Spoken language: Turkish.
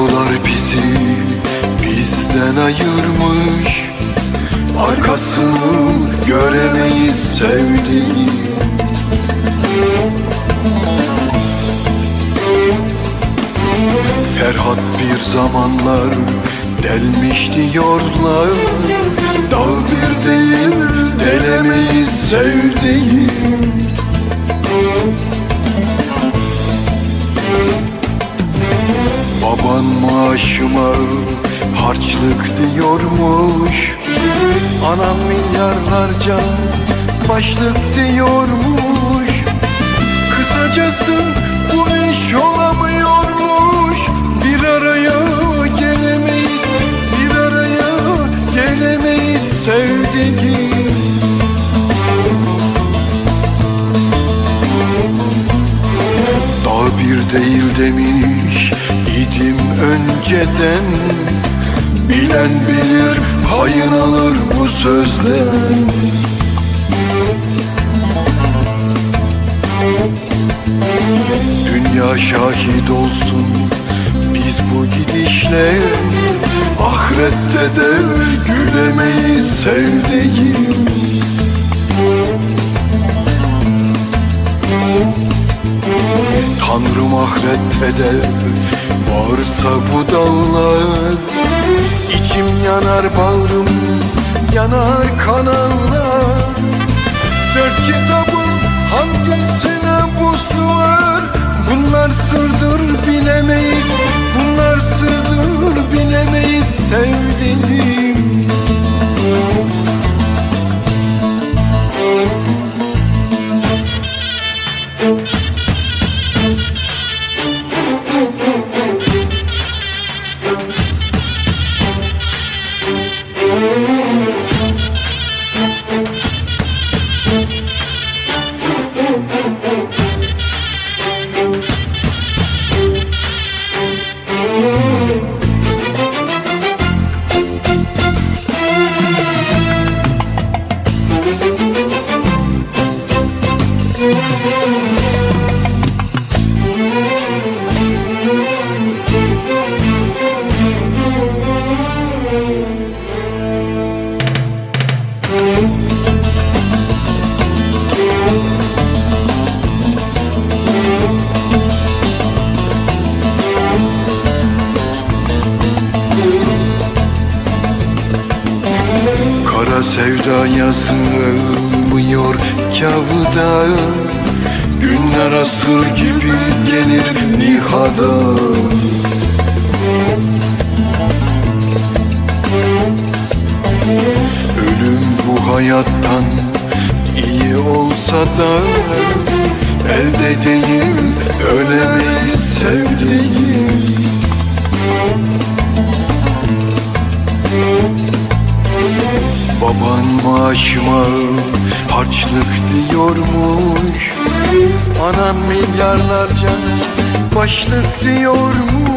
Dağlar bizi bizden ayırmış. Arkasını göremeyiz sevdiğim. Ferhat bir zamanlar delmiş diyorlar. Dağ bir değil delemeyiz sevdiğim maaşıma harçlık diyormuş. Anam milyarlarca başlık diyormuş. Kısacası bu iş olamıyormuş. Bir araya gelemeyiz, bir araya gelemeyiz sevdiğim Dağ bir değil demiş önceden Bilen bilir payın alır bu sözden Dünya şahit olsun biz bu gidişle. Ahirette de gülemeyiz sevdiğim. Tanrım ahirette de varsa bu dağlar İçim yanar bağrım yanar kanallar. Dört kitabın Sevda yazılmıyor kağıda. Günler asır gibi gelir nihada. Ölüm bu hayattan iyi olsa da Elde değil ölemeyiz sevdiğim harçlık diyormuş. Anan milyarlarca başlık diyormuş